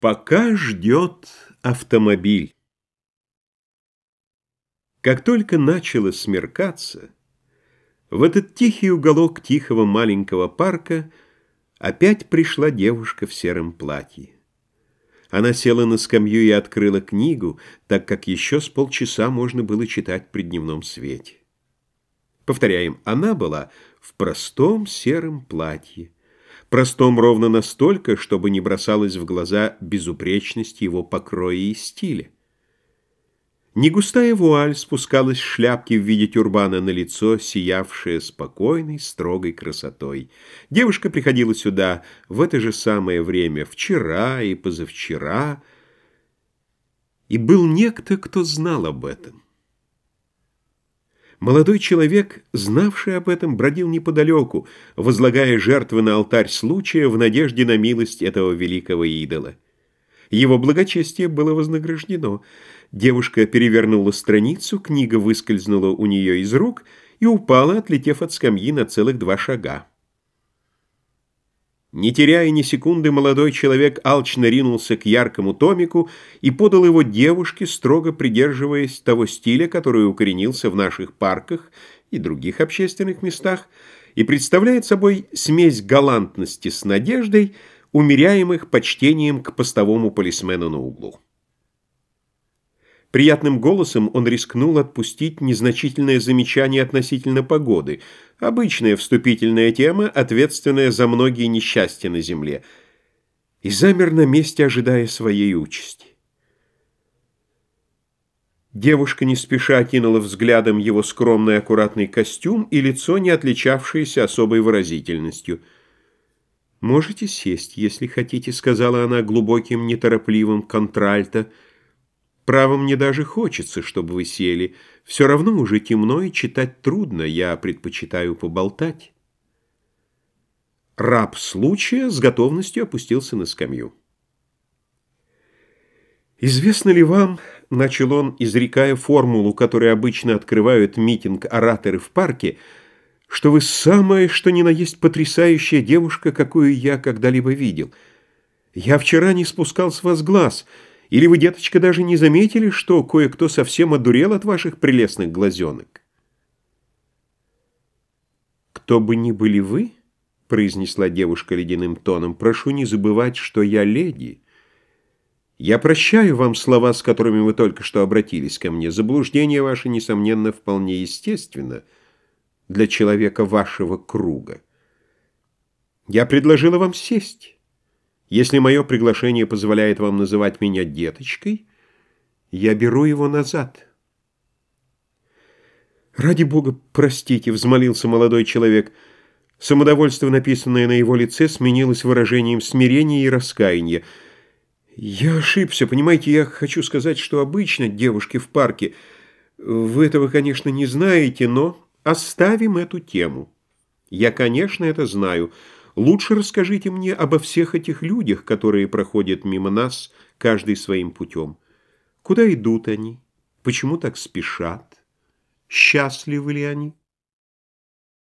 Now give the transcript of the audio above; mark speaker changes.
Speaker 1: Пока ждет автомобиль. Как только начало смеркаться, в этот тихий уголок тихого маленького парка опять пришла девушка в сером платье. Она села на скамью и открыла книгу, так как еще с полчаса можно было читать при дневном свете. Повторяем, она была в простом сером платье простом ровно настолько, чтобы не бросалась в глаза безупречность его покроя и стиля. Негустая вуаль спускалась с шляпки в виде тюрбана на лицо, сиявшее спокойной, строгой красотой. Девушка приходила сюда в это же самое время, вчера и позавчера, и был некто, кто знал об этом. Молодой человек, знавший об этом, бродил неподалеку, возлагая жертвы на алтарь случая в надежде на милость этого великого идола. Его благочестие было вознаграждено. Девушка перевернула страницу, книга выскользнула у нее из рук и упала, отлетев от скамьи на целых два шага. Не теряя ни секунды, молодой человек алчно ринулся к яркому томику и подал его девушке, строго придерживаясь того стиля, который укоренился в наших парках и других общественных местах, и представляет собой смесь галантности с надеждой, умеряемых почтением к постовому полисмену на углу. Приятным голосом он рискнул отпустить незначительное замечание относительно погоды, обычная вступительная тема, ответственная за многие несчастья на земле, и замер на месте, ожидая своей участи. Девушка не спеша кинула взглядом его скромный аккуратный костюм и лицо, не отличавшееся особой выразительностью. «Можете сесть, если хотите», — сказала она глубоким, неторопливым контральто, — Право, мне даже хочется, чтобы вы сели. Все равно уже темно и читать трудно, я предпочитаю поболтать. Раб случая с готовностью опустился на скамью. «Известно ли вам, — начал он, изрекая формулу, которой обычно открывают митинг ораторы в парке, — что вы самая, что ни на есть потрясающая девушка, какую я когда-либо видел. Я вчера не спускал с вас глаз — или вы, деточка, даже не заметили, что кое-кто совсем одурел от ваших прелестных глазенок? «Кто бы ни были вы, — произнесла девушка ледяным тоном, — прошу не забывать, что я леди. Я прощаю вам слова, с которыми вы только что обратились ко мне. Заблуждение ваше, несомненно, вполне естественно для человека вашего круга. Я предложила вам сесть». Если мое приглашение позволяет вам называть меня деточкой, я беру его назад». «Ради бога, простите», — взмолился молодой человек. Самодовольство, написанное на его лице, сменилось выражением смирения и раскаяния. «Я ошибся, понимаете, я хочу сказать, что обычно девушки в парке... Вы этого, конечно, не знаете, но оставим эту тему. Я, конечно, это знаю». Лучше расскажите мне обо всех этих людях, которые проходят мимо нас, каждый своим путем. Куда идут они? Почему так спешат? Счастливы ли они?